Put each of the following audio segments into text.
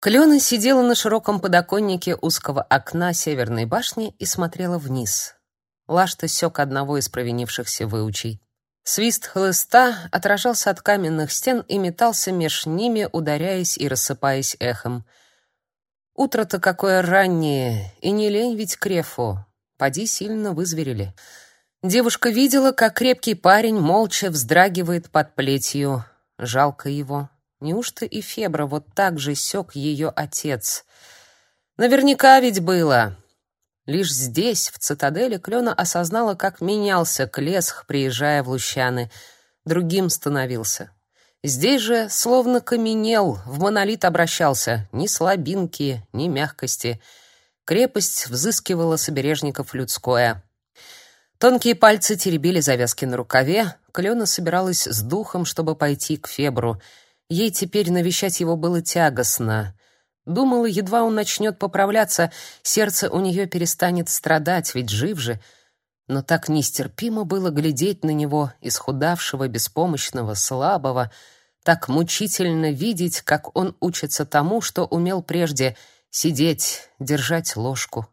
Клена сидела на широком подоконнике узкого окна северной башни и смотрела вниз. Лашта сёк одного из провинившихся выучей. Свист хлыста отражался от каменных стен и метался меж ними, ударяясь и рассыпаясь эхом. Утро-то какое раннее, и не лень ведь крефу. Поди сильно вызверили. Девушка видела, как крепкий парень молча вздрагивает под плетью. Жалко его. Неужто и Фебра вот так же сёк ее отец? Наверняка ведь было. Лишь здесь, в цитадели, Клена осознала, как менялся Клесх, приезжая в Лущаны. Другим становился. Здесь же словно каменел, в монолит обращался. Ни слабинки, ни мягкости. Крепость взыскивала с людское. Тонкие пальцы теребили завязки на рукаве. Клена собиралась с духом, чтобы пойти к Фебру — Ей теперь навещать его было тягостно. Думала, едва он начнет поправляться, сердце у нее перестанет страдать, ведь жив же. Но так нестерпимо было глядеть на него, исхудавшего, беспомощного, слабого, так мучительно видеть, как он учится тому, что умел прежде — сидеть, держать ложку.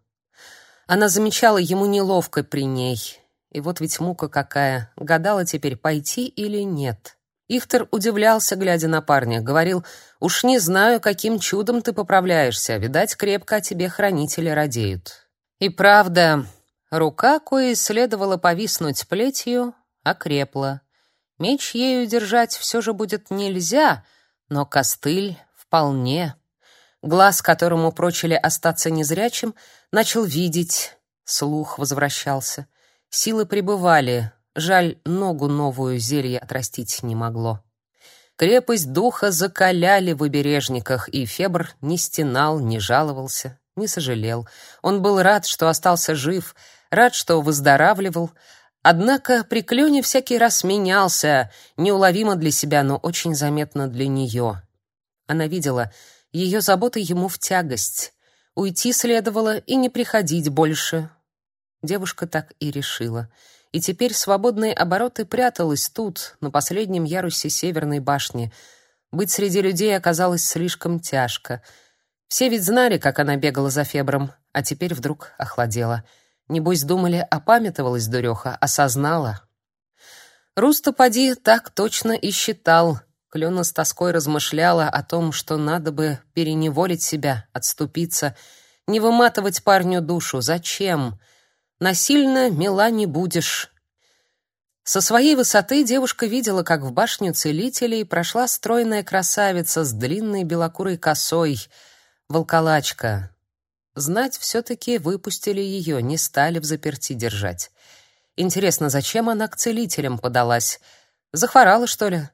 Она замечала ему неловко при ней. И вот ведь мука какая, гадала теперь, пойти или нет. Ихтер удивлялся, глядя на парня, говорил: "Уж не знаю, каким чудом ты поправляешься, видать, крепко о тебе хранители радеют". И правда, рука, коей следовало повиснуть плетью, окрепла. Меч ею держать все же будет нельзя, но костыль вполне. Глаз, которому прочили остаться незрячим, начал видеть, слух возвращался. Силы пребывали, Жаль, ногу новую зелье отрастить не могло. Крепость духа закаляли в обережниках, и Фебр не стенал, не жаловался, не сожалел. Он был рад, что остался жив, рад, что выздоравливал. Однако при клёне всякий раз менялся, неуловимо для себя, но очень заметно для нее. Она видела, ее заботы ему в тягость. Уйти следовало и не приходить больше. Девушка так и решила — и теперь свободные обороты пряталась тут, на последнем ярусе северной башни. Быть среди людей оказалось слишком тяжко. Все ведь знали, как она бегала за Фебром, а теперь вдруг охладела. Небось, думали, опамятовалась дуреха, осознала. Руста так точно и считал. Клена с тоской размышляла о том, что надо бы переневолить себя, отступиться, не выматывать парню душу. Зачем? Насильно мила не будешь. Со своей высоты девушка видела, как в башню целителей прошла стройная красавица с длинной белокурой косой, волколачка. Знать все-таки выпустили ее, не стали в заперти держать. Интересно, зачем она к целителям подалась? Захворала, что ли?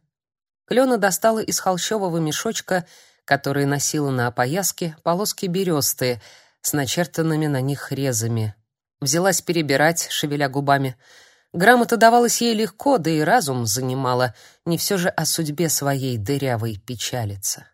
Клена достала из холщового мешочка, который носила на опояске, полоски бересты с начертанными на них резами. Взялась перебирать, шевеля губами. Грамота давалась ей легко, да и разум занимала. Не все же о судьбе своей дырявой печалиться.